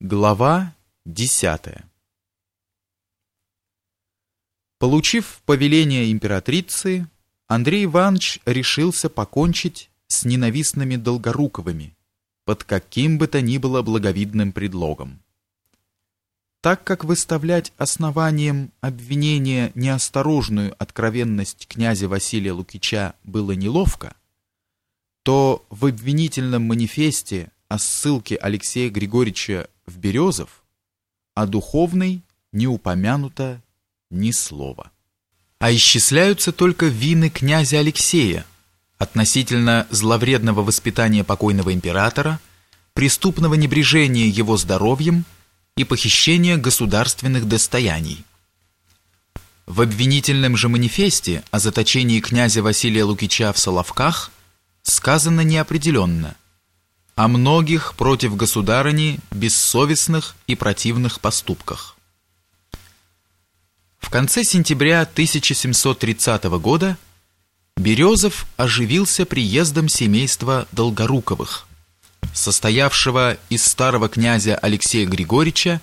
Глава 10. Получив повеление императрицы, Андрей Иванович решился покончить с ненавистными Долгоруковыми под каким бы то ни было благовидным предлогом. Так как выставлять основанием обвинения неосторожную откровенность князя Василия Лукича было неловко, то в обвинительном манифесте о ссылке Алексея Григорьевича в Березов, а духовной не упомянуто ни слова. А исчисляются только вины князя Алексея относительно зловредного воспитания покойного императора, преступного небрежения его здоровьем и похищения государственных достояний. В обвинительном же манифесте о заточении князя Василия Лукича в Соловках сказано неопределенно – о многих против государыни бессовестных и противных поступках. В конце сентября 1730 года Березов оживился приездом семейства Долгоруковых, состоявшего из старого князя Алексея Григорьевича,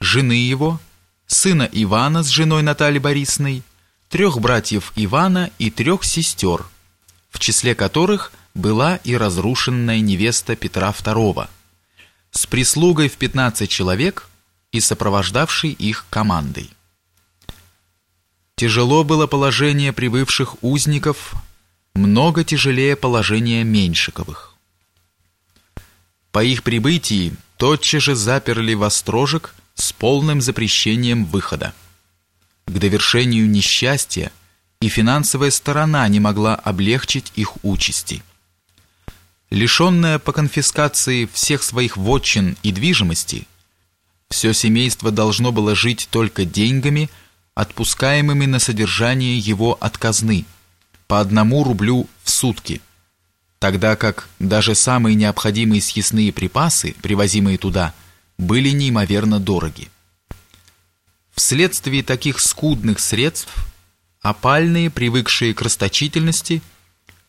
жены его, сына Ивана с женой Натальей Борисной, трех братьев Ивана и трех сестер, в числе которых – была и разрушенная невеста Петра II с прислугой в 15 человек и сопровождавшей их командой. Тяжело было положение прибывших узников, много тяжелее положения Меньшиковых. По их прибытии тотчас же заперли в острожек с полным запрещением выхода. К довершению несчастья и финансовая сторона не могла облегчить их участи. Лишенное по конфискации всех своих вотчин и движимости, все семейство должно было жить только деньгами, отпускаемыми на содержание его от казны, по одному рублю в сутки, тогда как даже самые необходимые съестные припасы, привозимые туда, были неимоверно дороги. Вследствие таких скудных средств опальные, привыкшие к расточительности,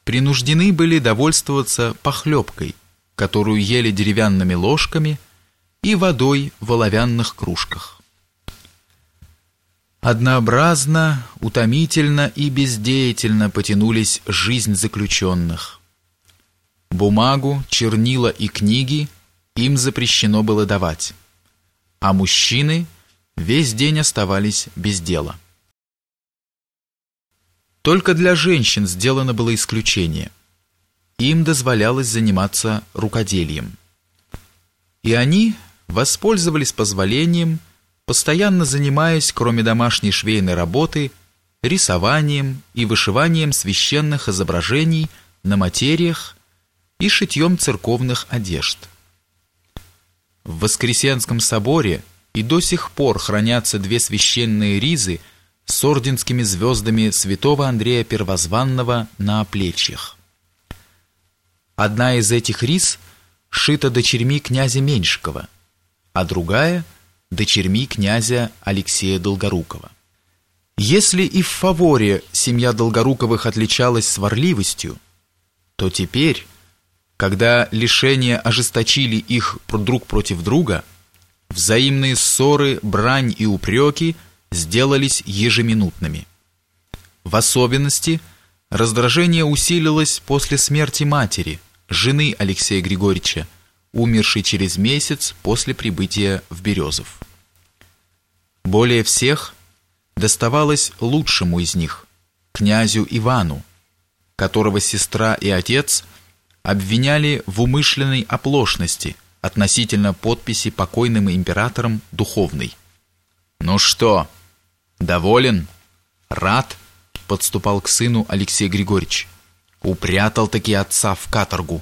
принуждены были довольствоваться похлебкой, которую ели деревянными ложками, и водой в оловянных кружках. Однообразно, утомительно и бездеятельно потянулись жизнь заключенных. Бумагу, чернила и книги им запрещено было давать, а мужчины весь день оставались без дела. Только для женщин сделано было исключение. Им дозволялось заниматься рукоделием. И они воспользовались позволением, постоянно занимаясь, кроме домашней швейной работы, рисованием и вышиванием священных изображений на материях и шитьем церковных одежд. В Воскресенском соборе и до сих пор хранятся две священные ризы – с орденскими звездами святого Андрея Первозванного на оплечьях. Одна из этих рис шита дочерьми князя Меньшикова, а другая – дочерьми князя Алексея Долгорукова. Если и в фаворе семья Долгоруковых отличалась сварливостью, то теперь, когда лишения ожесточили их друг против друга, взаимные ссоры, брань и упреки – сделались ежеминутными. В особенности раздражение усилилось после смерти матери, жены Алексея Григорьевича, умершей через месяц после прибытия в Березов. Более всех доставалось лучшему из них, князю Ивану, которого сестра и отец обвиняли в умышленной оплошности относительно подписи покойным императором духовной. «Ну что?» Доволен? Рад? Подступал к сыну Алексей Григорьевич. Упрятал таки отца в каторгу.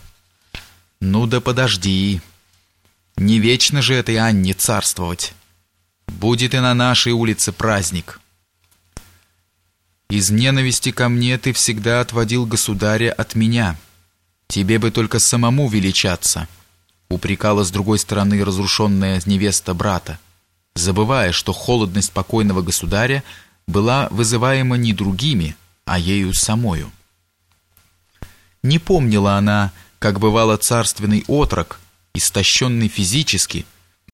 Ну да подожди. Не вечно же этой Анне царствовать. Будет и на нашей улице праздник. Из ненависти ко мне ты всегда отводил государя от меня. Тебе бы только самому величаться, упрекала с другой стороны разрушенная невеста брата забывая, что холодность покойного государя была вызываема не другими, а ею самою. Не помнила она, как бывало царственный отрок, истощенный физически,